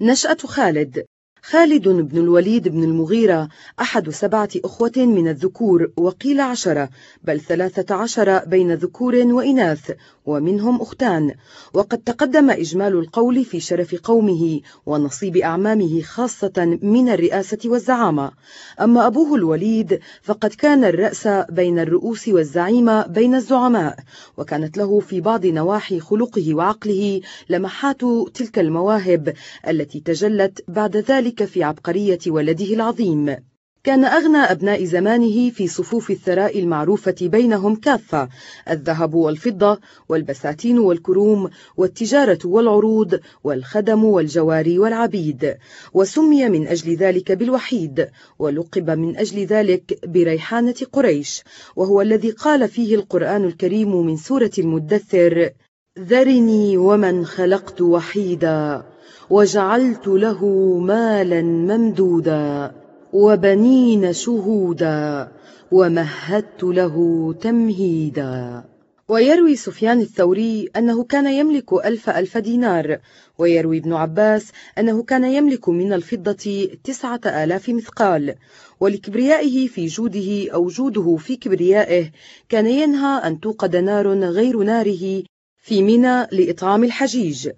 نشأة خالد. خالد بن الوليد بن المغيرة أحد سبعة أخوة من الذكور وقيل عشرة بل ثلاثة عشر بين ذكور وإناث ومنهم أختان. وقد تقدم إجمال القول في شرف قومه ونصيب أعمامه خاصة من الرئاسة والزعامة. أما أبوه الوليد فقد كان الرأس بين الرؤوس والزعيمة بين الزعماء وكانت له في بعض نواحي خلقه وعقله لمحات تلك المواهب التي تجلت بعد ذلك في عبقرية ولده العظيم. كان أغنى أبناء زمانه في صفوف الثراء المعروفة بينهم كافة الذهب والفضة والبساتين والكروم والتجارة والعروض والخدم والجواري والعبيد. وسمي من أجل ذلك بالوحيد ولقب من أجل ذلك بريحانة قريش. وهو الذي قال فيه القرآن الكريم من سورة المدثر ذرني ومن خلقت وحيدا وجعلت له مالا ممدودا وبنين شهودا ومهدت له تمهيدا. ويروي سفيان الثوري أنه كان يملك ألف ألف دينار ويروي ابن عباس أنه كان يملك من الفضة تسعة آلاف مثقال. ولكبريائه في جوده أو جوده في كبريائه كان ينهى أن توقد نار غير ناره في منى لإطعام الحجيج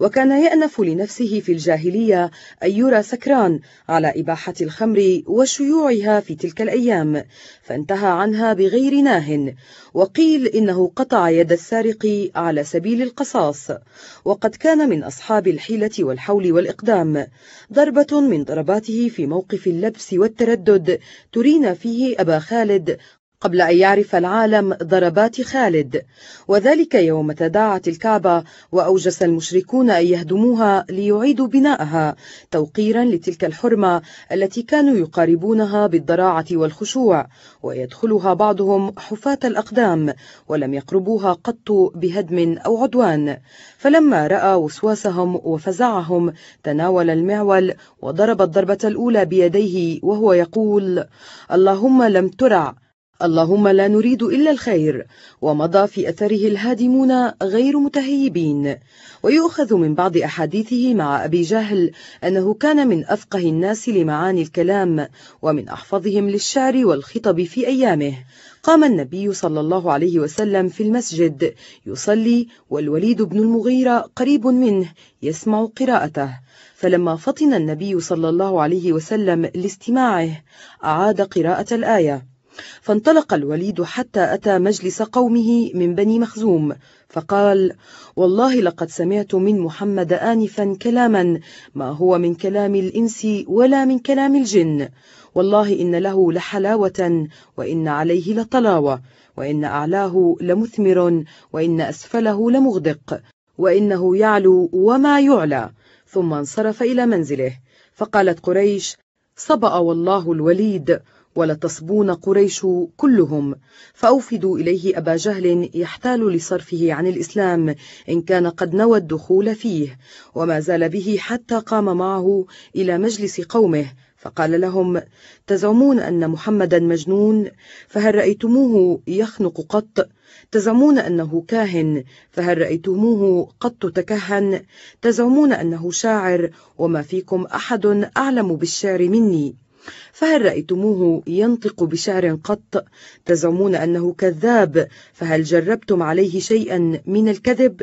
وكان يأنف لنفسه في الجاهلية أن يرى سكران على إباحة الخمر وشيوعها في تلك الأيام فانتهى عنها بغير ناه وقيل إنه قطع يد السارق على سبيل القصاص وقد كان من أصحاب الحيلة والحول والإقدام ضربة من ضرباته في موقف اللبس والتردد ترينا فيه أبا خالد قبل أن يعرف العالم ضربات خالد. وذلك يوم تداعت الكعبة وأوجس المشركون أن يهدموها ليعيدوا بناءها توقيرا لتلك الحرمة التي كانوا يقاربونها بالضراعة والخشوع ويدخلها بعضهم حفاة الأقدام ولم يقربوها قط بهدم أو عدوان. فلما رأى وسواسهم وفزعهم تناول المعول وضرب الضربة الأولى بيديه وهو يقول اللهم لم ترع اللهم لا نريد إلا الخير ومضى في أثره الهادمون غير متهيبين. ويؤخذ من بعض أحاديثه مع أبي جهل أنه كان من أفقه الناس لمعاني الكلام ومن أحفظهم للشعر والخطب في أيامه. قام النبي صلى الله عليه وسلم في المسجد يصلي والوليد بن المغيرة قريب منه يسمع قراءته. فلما فطن النبي صلى الله عليه وسلم لاستماعه أعاد قراءة الآية. فانطلق الوليد حتى أتى مجلس قومه من بني مخزوم فقال والله لقد سمعت من محمد آنفا كلاما ما هو من كلام الإنس ولا من كلام الجن. والله إن له لحلاوة وإن عليه لطلاوة وإن أعلاه لمثمر وإن أسفله لمغدق وإنه يعلو وما يعلى. ثم انصرف إلى منزله فقالت قريش صبأ والله الوليد ولتصبون قريش كلهم. فأوفدوا إليه أبا جهل يحتال لصرفه عن الإسلام إن كان قد نوى الدخول فيه. وما زال به حتى قام معه إلى مجلس قومه. فقال لهم تزعمون أن محمدا مجنون؟ فهل رأيتموه يخنق قط؟ تزعمون أنه كاهن؟ فهل رأيتموه قط تكهن؟ تزعمون أنه شاعر؟ وما فيكم أحد أعلم بالشعر مني. فهل رأيتموه ينطق بشعر قط تزعمون أنه كذاب؟ فهل جربتم عليه شيئا من الكذب؟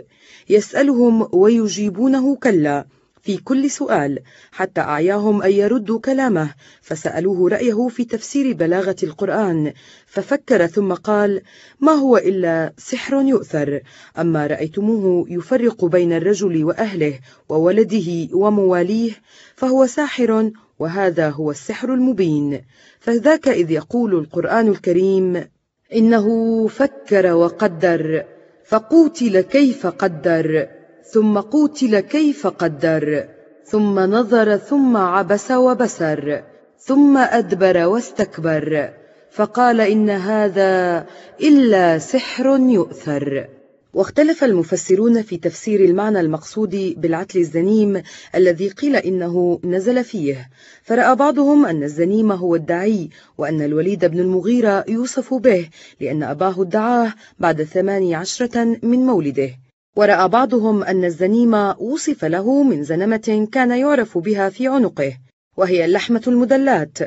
يسألهم ويجيبونه كلا. في كل سؤال حتى أعياهم أن يردوا كلامه فسألوه رأيه في تفسير بلاغة القرآن ففكر ثم قال ما هو إلا سحر يؤثر أما رأيتموه يفرق بين الرجل وأهله وولده ومواليه فهو ساحر وهذا هو السحر المبين فذاك إذ يقول القرآن الكريم إنه فكر وقدر فقوتل كيف قدر ثم قوتل كيف قدر ثم نظر ثم عبس وبسر ثم أدبر واستكبر فقال إن هذا إلا سحر يؤثر. واختلف المفسرون في تفسير المعنى المقصود بالعتل الزنيم الذي قيل إنه نزل فيه. فرأى بعضهم أن الزنيم هو الدعي وأن الوليد بن المغيرة يوصف به لأن أباه ادعاه بعد ثماني عشرة من مولده. ورأى بعضهم أن الزنيم وصف له من زنمة كان يعرف بها في عنقه وهي اللحمة المدلات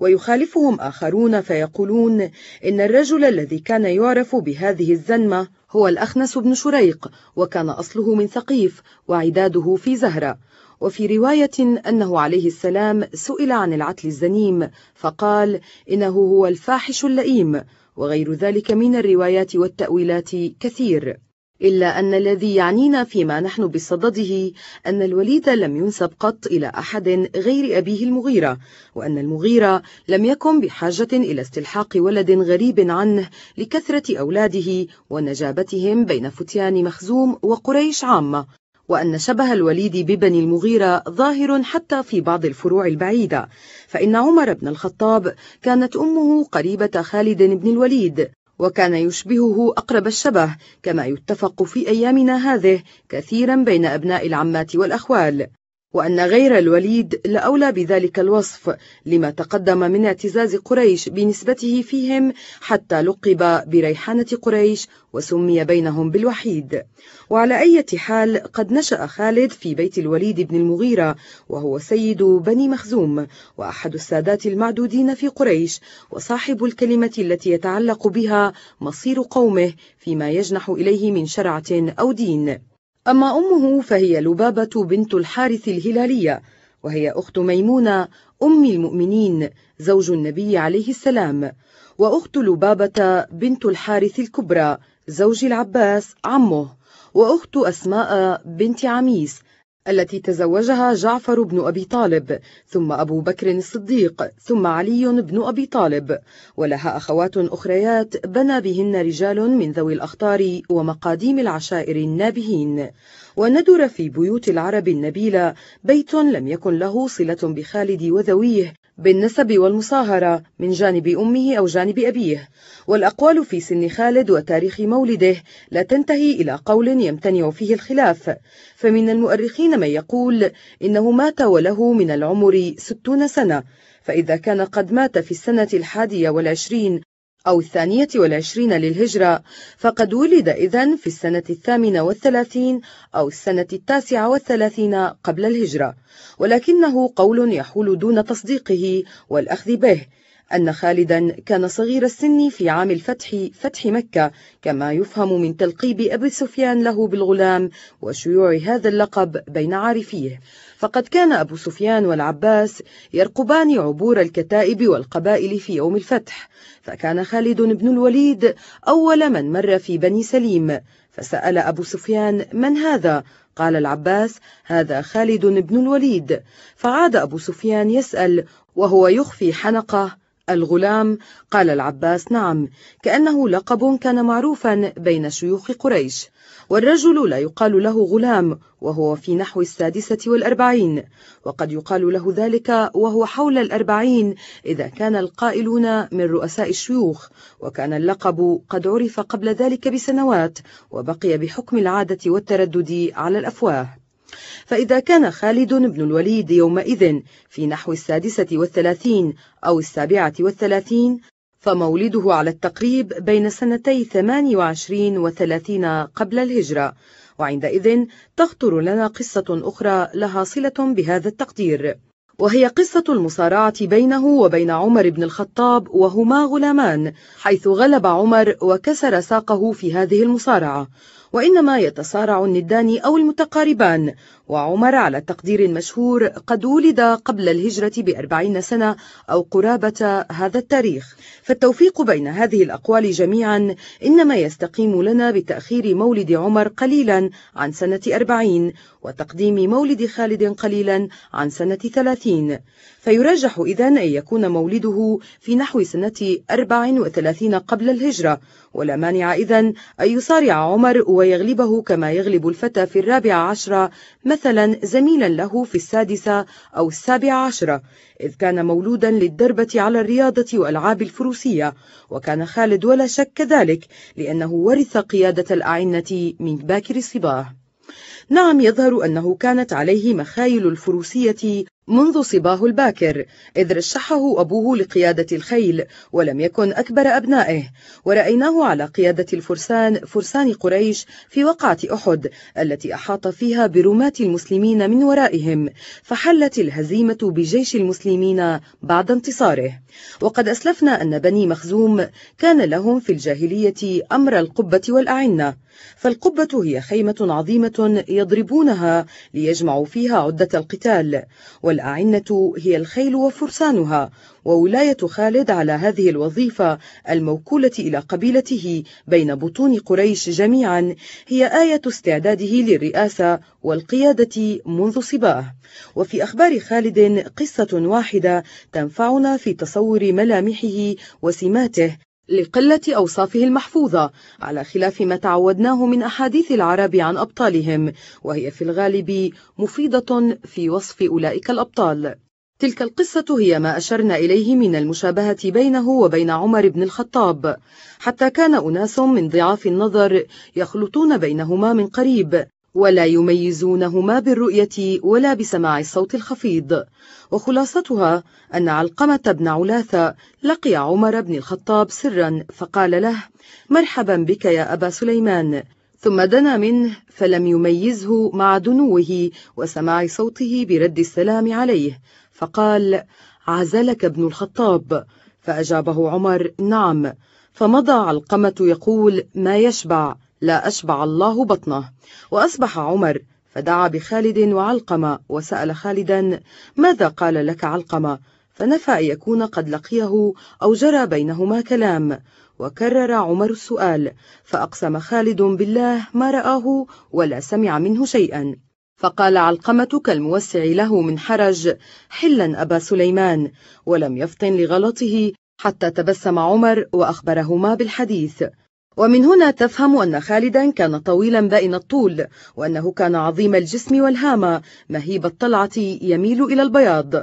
ويخالفهم آخرون فيقولون إن الرجل الذي كان يعرف بهذه الزنمة هو الأخنس بن شريق وكان أصله من ثقيف وعداده في زهرة. وفي رواية أنه عليه السلام سئل عن العتل الزنيم فقال إنه هو الفاحش اللئيم وغير ذلك من الروايات والتأويلات كثير. إلا أن الذي يعنينا فيما نحن بصدده أن الوليد لم ينسب قط إلى أحد غير أبيه المغيرة وأن المغيرة لم يكن بحاجة إلى استلحاق ولد غريب عنه لكثرة أولاده ونجابتهم بين فتيان مخزوم وقريش عامة وأن شبه الوليد ببني المغيرة ظاهر حتى في بعض الفروع البعيدة فإن عمر بن الخطاب كانت أمه قريبة خالد بن الوليد. وكان يشبهه أقرب الشبه كما يتفق في أيامنا هذه كثيرا بين أبناء العمات والأخوال. وأن غير الوليد لأولى بذلك الوصف لما تقدم من اعتزاز قريش بنسبته فيهم حتى لقب بريحانة قريش وسمي بينهم بالوحيد. وعلى أي حال قد نشأ خالد في بيت الوليد بن المغيرة وهو سيد بني مخزوم وأحد السادات المعدودين في قريش وصاحب الكلمة التي يتعلق بها مصير قومه فيما يجنح إليه من شرعة أو دين. أما أمه فهي لبابة بنت الحارث الهلالية وهي أخت ميمونة أم المؤمنين زوج النبي عليه السلام وأخت لبابة بنت الحارث الكبرى زوج العباس عمه وأخت أسماء بنت عميس التي تزوجها جعفر بن أبي طالب ثم أبو بكر الصديق ثم علي بن أبي طالب. ولها أخوات أخريات بنى بهن رجال من ذوي الأخطار ومقاديم العشائر النابهين. وندر في بيوت العرب النبيلة بيت لم يكن له صلة بخالد وذويه بالنسب والمصاهرة من جانب أمه أو جانب أبيه. والأقوال في سن خالد وتاريخ مولده لا تنتهي إلى قول يمتنع فيه الخلاف. فمن المؤرخين من يقول إنه مات وله من العمر ستون سنة. فإذا كان قد مات في السنة الحادية والعشرين أو الثانية والعشرين للهجرة فقد ولد إذن في السنة الثامنة والثلاثين أو السنة التاسعة والثلاثين قبل الهجرة. ولكنه قول يحول دون تصديقه والأخذ به أن خالدا كان صغير السن في عام الفتح فتح مكة كما يفهم من تلقيب أبي سفيان له بالغلام وشيوع هذا اللقب بين عارفيه. فقد كان أبو سفيان والعباس يرقبان عبور الكتائب والقبائل في يوم الفتح فكان خالد بن الوليد أول من مر في بني سليم فسأل أبو سفيان من هذا؟ قال العباس هذا خالد بن الوليد فعاد أبو سفيان يسأل وهو يخفي حنقه الغلام قال العباس نعم كأنه لقب كان معروفا بين شيوخ قريش والرجل لا يقال له غلام وهو في نحو السادسة والأربعين وقد يقال له ذلك وهو حول الأربعين إذا كان القائلون من رؤساء الشيوخ وكان اللقب قد عرف قبل ذلك بسنوات وبقي بحكم العادة والتردد على الأفواه. فإذا كان خالد بن الوليد يومئذ في نحو السادسة والثلاثين أو السابعة والثلاثين فمولده على التقريب بين سنتي 28 وثلاثين قبل الهجرة. وعندئذ تخطر لنا قصة أخرى لها صلة بهذا التقدير. وهي قصة المصارعة بينه وبين عمر بن الخطاب وهما غلامان حيث غلب عمر وكسر ساقه في هذه المصارعة. وإنما يتصارع الندان أو المتقاربان. وعمر على تقدير مشهور قد ولد قبل الهجرة بأربعين سنة أو قرابة هذا التاريخ. فالتوفيق بين هذه الأقوال جميعا إنما يستقيم لنا بتأخير مولد عمر قليلا عن سنة أربعين وتقديم مولد خالد قليلا عن سنة ثلاثين. فيرجح إذن أن يكون مولده في نحو سنة أربع وثلاثين قبل الهجرة. ولا مانع إذن أن يصارع عمر ويغلبه كما يغلب الفتى في الرابع عشر مثلا زميلا له في السادسة أو السابعة عشرة إذ كان مولودا للدربة على الرياضة وألعاب الفروسية وكان خالد ولا شك كذلك لأنه ورث قيادة الأعنة من باكر الصباه نعم يظهر أنه كانت عليه مخايل الفروسية منذ صباه الباكر إذ رشحه أبوه لقيادة الخيل ولم يكن أكبر أبنائه. ورأيناه على قيادة الفرسان فرسان قريش في وقعة أحد التي أحاط فيها برماة المسلمين من ورائهم. فحلت الهزيمة بجيش المسلمين بعد انتصاره. وقد أسلفنا أن بني مخزوم كان لهم في الجاهلية أمر القبة والأعنة. فالقبة هي خيمة عظيمة يضربونها ليجمعوا فيها عدة القتال. والأعنة هي الخيل وفرسانها وولاية خالد على هذه الوظيفة الموكولة إلى قبيلته بين بطون قريش جميعا هي آية استعداده للرئاسة والقيادة منذ صباه. وفي أخبار خالد قصة واحدة تنفعنا في تصور ملامحه وسماته لقلة أوصافه المحفوظة على خلاف ما تعودناه من أحاديث العرب عن أبطالهم وهي في الغالب مفيدة في وصف أولئك الأبطال. تلك القصة هي ما أشرنا إليه من المشابهة بينه وبين عمر بن الخطاب. حتى كان أناس من ضعاف النظر يخلطون بينهما من قريب. ولا يميزونهما بالرؤية ولا بسماع الصوت الخفيض. وخلاصتها أن علقمة بن علاثة لقي عمر بن الخطاب سرا فقال له مرحبا بك يا أبا سليمان. ثم دنا منه فلم يميزه مع دنوه وسماع صوته برد السلام عليه فقال عزلك ابن الخطاب. فأجابه عمر نعم. فمضى علقمة يقول ما يشبع؟ لا أشبع الله بطنه. وأصبح عمر فدعا بخالد وعلقمة وسأل خالدا ماذا قال لك علقمة؟ فنفى أن يكون قد لقيه أو جرى بينهما كلام. وكرر عمر السؤال فأقسم خالد بالله ما رآه ولا سمع منه شيئا. فقال علقمة كالموسع له من حرج حلا أبا سليمان. ولم يفطن لغلطه حتى تبسم عمر وأخبرهما بالحديث. ومن هنا تفهم أن خالدا كان طويلا بائن الطول وأنه كان عظيم الجسم والهامة مهيب الطلعة يميل إلى البياض.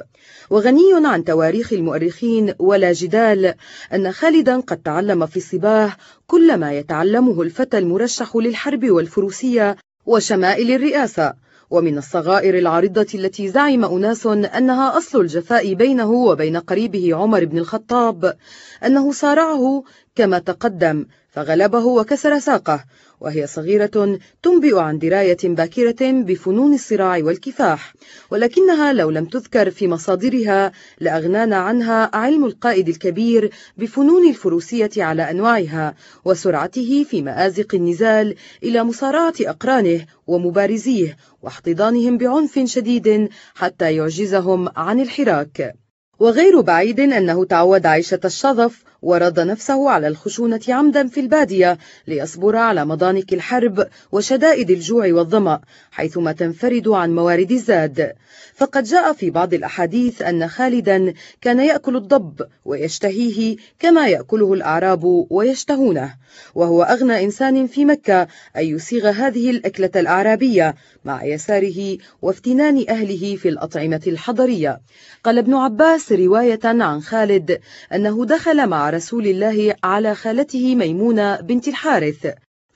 وغني عن تواريخ المؤرخين ولا جدال أن خالدا قد تعلم في الصباه كل ما يتعلمه الفتى المرشح للحرب والفروسية وشمائل الرئاسة ومن الصغائر العارضة التي زعم أناس أنها أصل الجفاء بينه وبين قريبه عمر بن الخطاب أنه صارعه كما تقدم فغلبه وكسر ساقه وهي صغيرة تنبئ عن دراية باكرة بفنون الصراع والكفاح. ولكنها لو لم تذكر في مصادرها لأغنانا عنها علم القائد الكبير بفنون الفروسية على أنواعها وسرعته في مآزق النزال إلى مصارعة أقرانه ومبارزيه واحتضانهم بعنف شديد حتى يعجزهم عن الحراك. وغير بعيد أنه تعود عيشة الشظف ورد نفسه على الخشونة عمدا في البادية ليصبر على مضانك الحرب وشدائد الجوع والظمأ حيثما تنفرد عن موارد الزاد. فقد جاء في بعض الأحاديث أن خالدا كان يأكل الضب ويشتهيه كما يأكله الأعراب ويشتهونه. وهو أغنى إنسان في مكة أن يسيغ هذه الأكلة الأعرابية مع يساره وافتنان أهله في الأطعمة الحضرية. قال ابن عباس رواية عن خالد أنه دخل مع رسول الله على خالته ميمونة بنت الحارث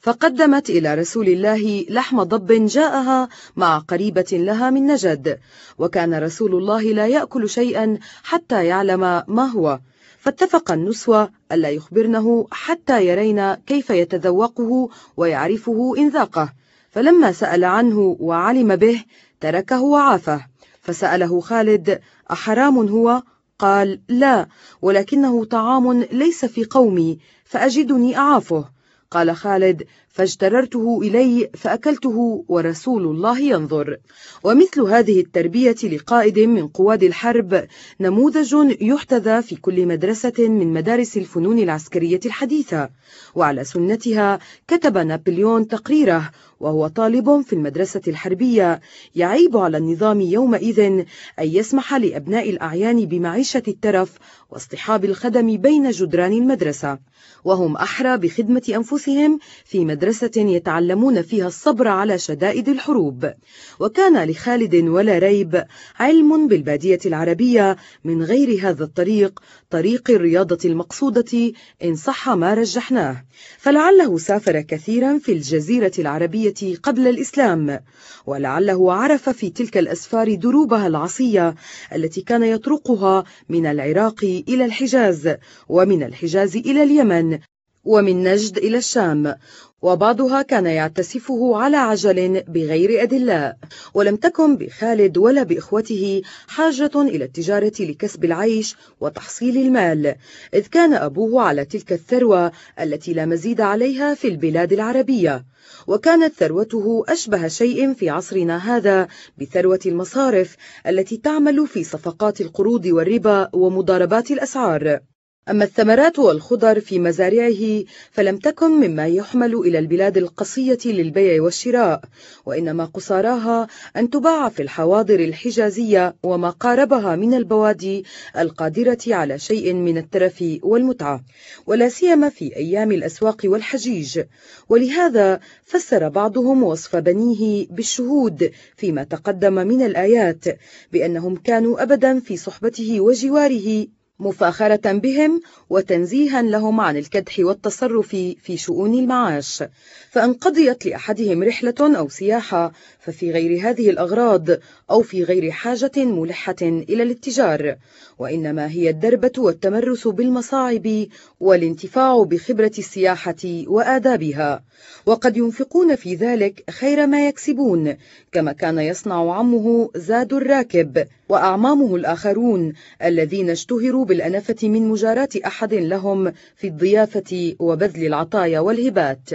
فقدمت إلى رسول الله لحم ضب جاءها مع قريبة لها من نجد وكان رسول الله لا يأكل شيئا حتى يعلم ما هو. فاتفق النسوة ألا يخبرنه حتى يرين كيف يتذوقه ويعرفه إن ذاقه. فلما سأل عنه وعلم به تركه وعافه. فسأله خالد أحرام هو؟ قال لا ولكنه طعام ليس في قومي فأجدني أعافه. قال خالد فاجتررته إلي فأكلته ورسول الله ينظر. ومثل هذه التربية لقائد من قواد الحرب نموذج يحتذى في كل مدرسة من مدارس الفنون العسكرية الحديثة. وعلى سنتها كتب نابليون تقريره وهو طالب في المدرسة الحربية يعيب على النظام يومئذ أن يسمح لأبناء الأعيان بمعيشة الترف واصطحاب الخدم بين جدران المدرسة. وهم أحرى بخدمة أنفسهم في مدرسة يتعلمون فيها الصبر على شدائد الحروب. وكان لخالد ولا ريب علم بالبادية العربية من غير هذا الطريق طريق الرياضة المقصودة إن صح ما رجحناه. فلعله سافر كثيرا في الجزيرة العربية قبل الإسلام ولعله عرف في تلك الأسفار دروبها العصية التي كان يطرقها من العراق إلى الحجاز ومن الحجاز إلى اليمن. ومن نجد إلى الشام وبعضها كان يعتسفه على عجل بغير أدلاء ولم تكن بخالد ولا بإخوته حاجة إلى التجارة لكسب العيش وتحصيل المال إذ كان أبوه على تلك الثروة التي لا مزيد عليها في البلاد العربية وكانت ثروته أشبه شيء في عصرنا هذا بثروة المصارف التي تعمل في صفقات القروض والربا ومضاربات الأسعار. أما الثمرات والخضر في مزارعه فلم تكن مما يحمل إلى البلاد القصية للبيع والشراء وإنما قصاراها أن تباع في الحواضر الحجازية وما قاربها من البوادي القادرة على شيء من الترف والمتعة ولا سيما في أيام الأسواق والحجيج. ولهذا فسر بعضهم وصف بنيه بالشهود فيما تقدم من الآيات بأنهم كانوا أبدا في صحبته وجواره مفاخرة بهم وتنزيها لهم عن الكدح والتصرف في شؤون المعاش. فإن قضيت لأحدهم رحلة أو سياحة ففي غير هذه الأغراض أو في غير حاجة ملحة إلى الاتجار. وإنما هي الدربة والتمرس بالمصاعب والانتفاع بخبرة السياحة وآدابها. وقد ينفقون في ذلك خير ما يكسبون كما كان يصنع عمه زاد الراكب وأعمامه الآخرون الذين اشتهروا بالأنفة من مجاراة أحد لهم في الضيافة وبذل العطايا والهبات.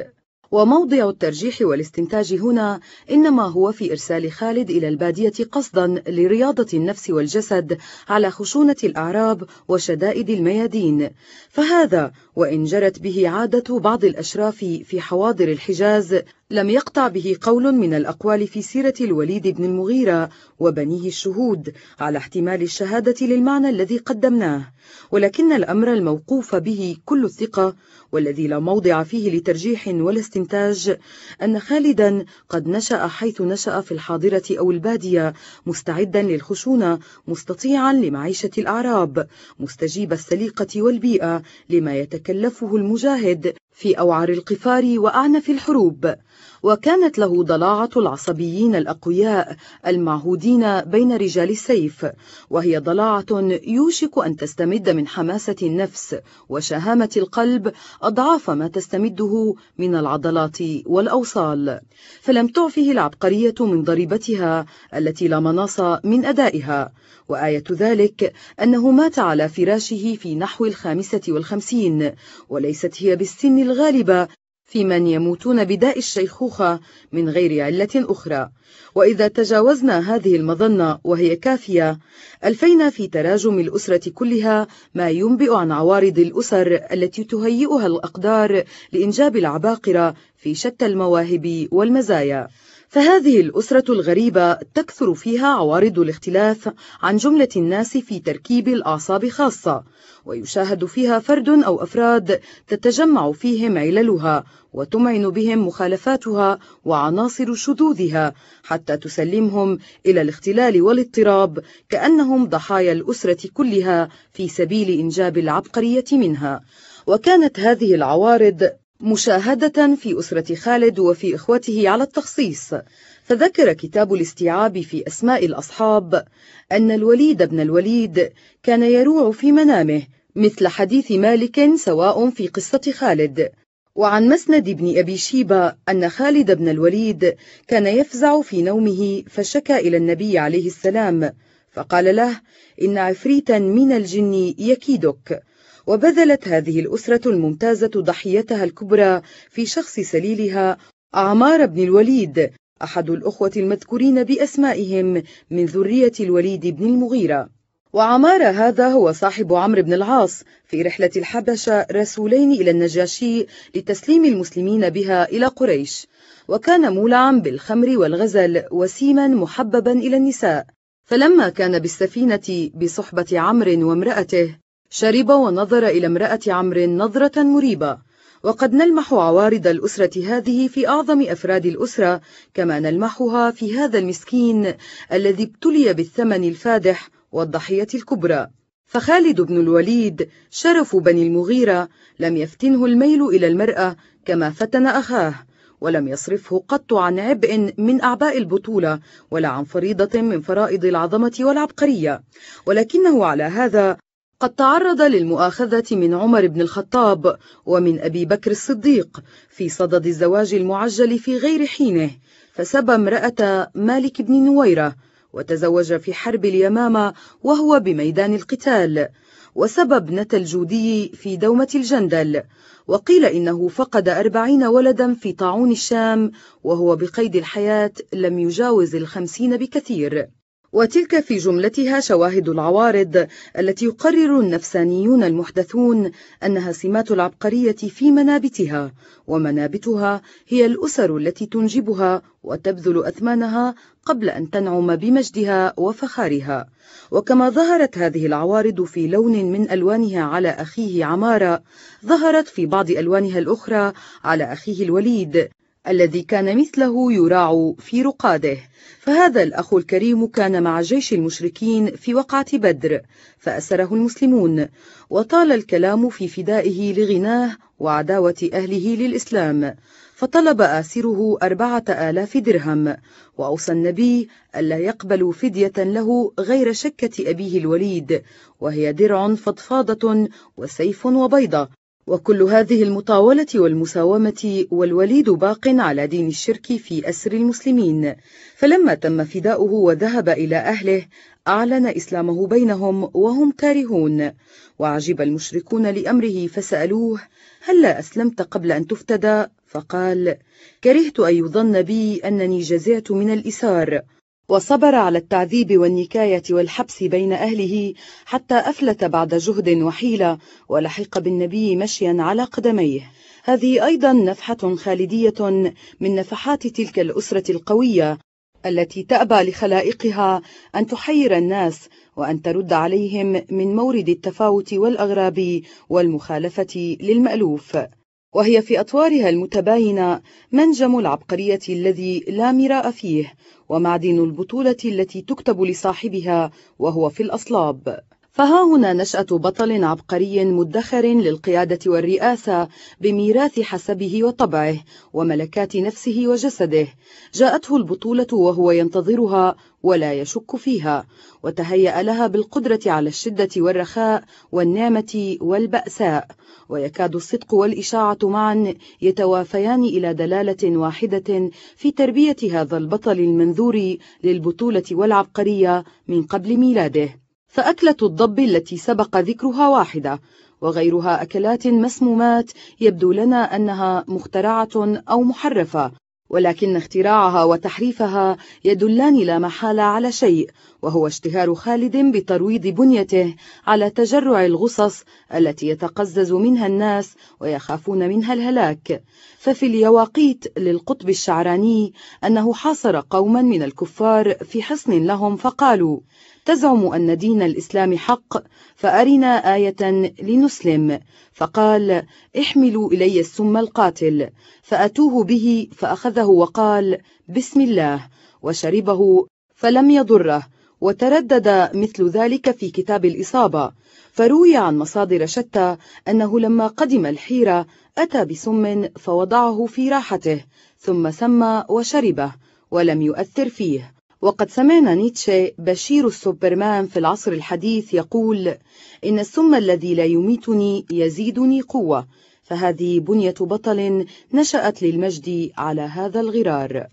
وموضع الترجيح والاستنتاج هنا إنما هو في إرسال خالد إلى البادية قصدا لرياضة النفس والجسد على خشونة الأعراب وشدائد الميادين. فهذا وإن جرت به عادة بعض الأشراف في حواضر الحجاز لم يقطع به قول من الأقوال في سيرة الوليد بن المغيرة وبنيه الشهود على احتمال الشهادة للمعنى الذي قدمناه ولكن الأمر الموقوف به كل الثقة والذي لا موضع فيه لترجيح ولا استنتاج أن خالدا قد نشأ حيث نشأ في الحاضرة أو البادية مستعدا للخشونة مستطيعا لمعيشة الأعراب مستجيب السليقة والبيئة لما يتكلفه المجاهد في أوعر القفار وأعنف الحروب وكانت له ضلاعة العصبيين الأقوياء المعهودين بين رجال السيف وهي ضلاعة يوشك أن تستمد من حماسة النفس وشهامة القلب أضعاف ما تستمده من العضلات والأوصال. فلم تعفه العبقرية من ضريبتها التي لا مناص من أدائها وآية ذلك أنه مات على فراشه في نحو الخامسة والخمسين وليست هي بالسن الغالبة في من يموتون بداء الشيخوخة من غير علة أخرى. وإذا تجاوزنا هذه المظنة وهي كافية ألفينا في تراجم الأسرة كلها ما ينبئ عن عوارض الأسر التي تهيئها الأقدار لإنجاب العباقرة في شتى المواهب والمزايا. فهذه الأسرة الغريبة تكثر فيها عوارض الاختلاف عن جملة الناس في تركيب الأعصاب خاصة ويشاهد فيها فرد أو أفراد تتجمع فيهم عللها وتمعن بهم مخالفاتها وعناصر شذوذها حتى تسلمهم إلى الاختلال والاضطراب كأنهم ضحايا الأسرة كلها في سبيل إنجاب العبقرية منها. وكانت هذه العوارض مشاهدة في أسرة خالد وفي إخوته على التخصيص. فذكر كتاب الاستيعاب في أسماء الأصحاب أن الوليد بن الوليد كان يروع في منامه مثل حديث مالك سواء في قصة خالد. وعن مسند بن أبي شيبة أن خالد بن الوليد كان يفزع في نومه فشكى إلى النبي عليه السلام فقال له إن عفريتا من الجن يكيدك. وبذلت هذه الأسرة الممتازة ضحيتها الكبرى في شخص سليلها أعمار بن الوليد أحد الأخوة المذكورين بأسمائهم من ذرية الوليد بن المغيرة. وعمار هذا هو صاحب عمرو بن العاص في رحلة الحبشة رسولين إلى النجاشي لتسليم المسلمين بها إلى قريش. وكان مولعا بالخمر والغزل وسيما محببا إلى النساء. فلما كان بالسفينة بصحبة عمرو وامرأته شرب ونظر إلى امرأة عمرو نظرة مريبة. وقد نلمح عوارض الأسرة هذه في أعظم أفراد الأسرة كما نلمحها في هذا المسكين الذي ابتلي بالثمن الفادح والضحية الكبرى. فخالد بن الوليد شرف بني المغيرة لم يفتنه الميل إلى المرأة كما فتن أخاه ولم يصرفه قط عن عبء من أعباء البطولة ولا عن فريضة من فرائض العظمة والعبقرية. ولكنه على هذا قد تعرض للمؤاخذة من عمر بن الخطاب ومن أبي بكر الصديق في صدد الزواج المعجل في غير حينه فسبى امرأة مالك بن نويرة وتزوج في حرب اليمامة وهو بميدان القتال وسبى ابنة الجودي في دومة الجندل وقيل إنه فقد أربعين ولدا في طاعون الشام وهو بقيد الحياة لم يجاوز الخمسين بكثير. وتلك في جملتها شواهد العوارض التي يقرر النفسانيون المحدثون أنها سمات العبقرية في منابتها ومنابتها هي الأسر التي تنجبها وتبذل أثمانها قبل أن تنعم بمجدها وفخارها. وكما ظهرت هذه العوارض في لون من ألوانها على أخيه عمارة ظهرت في بعض ألوانها الأخرى على أخيه الوليد. الذي كان مثله يراع في رقاده. فهذا الأخ الكريم كان مع جيش المشركين في وقعة بدر فأسره المسلمون. وطال الكلام في فدائه لغناه وعداوة أهله للإسلام. فطلب آسره أربعة آلاف درهم. وأوصى النبي ألا يقبلوا فدية له غير شكة أبيه الوليد وهي درع فضفاضة وسيف وبيضة. وكل هذه المطاولة والمساومة والوليد باق على دين الشرك في أسر المسلمين. فلما تم فداؤه وذهب إلى أهله أعلن إسلامه بينهم وهم كارهون. وعجب المشركون لأمره فسألوه هل لا أسلمت قبل أن تفتدى؟ فقال كرهت أن يظن بي أنني جزعت من الإسار. وصبر على التعذيب والنكاية والحبس بين أهله حتى أفلت بعد جهد وحيلة ولحق بالنبي مشيا على قدميه. هذه أيضا نفحة خالدية من نفحات تلك الأسرة القوية التي تأبى لخلائقها أن تحير الناس وأن ترد عليهم من مورد التفاوت والأغراب والمخالفة للمألوف. وهي في أطوارها المتباينة منجم العبقرية الذي لا مراء فيه ومعدن البطولة التي تكتب لصاحبها وهو في الأصلاب. فها هنا نشأة بطل عبقري مدخر للقيادة والرئاسة بميراث حسبه وطبعه وملكات نفسه وجسده. جاءته البطولة وهو ينتظرها ولا يشك فيها وتهيأ لها بالقدرة على الشدة والرخاء والنعمة والبأساء. ويكاد الصدق والإشاعة معا يتوافيان إلى دلالة واحدة في تربية هذا البطل المنذور للبطولة والعبقرية من قبل ميلاده. فأكلة الضب التي سبق ذكرها واحدة وغيرها أكلات مسمومات يبدو لنا أنها مخترعة أو محرفة ولكن اختراعها وتحريفها يدلان لا محالة على شيء وهو اشتهار خالد بترويض بنيته على تجرع الغصص التي يتقزز منها الناس ويخافون منها الهلاك. ففي اليواقيت للقطب الشعراني أنه حاصر قوما من الكفار في حصن لهم فقالوا تزعم أن دين الإسلام حق فأرنا آية لنسلم. فقال احملوا إلي السم القاتل. فأتوه به فأخذه وقال بسم الله. وشربه فلم يضره. وتردد مثل ذلك في كتاب الإصابة فروي عن مصادر شتى أنه لما قدم الحيرة أتى بسم فوضعه في راحته ثم سمى وشربه ولم يؤثر فيه. وقد سمعنا نيتشه بشير السوبرمان في العصر الحديث يقول إن السم الذي لا يميتني يزيدني قوة فهذه بنية بطل نشأت للمجد على هذا الغرار.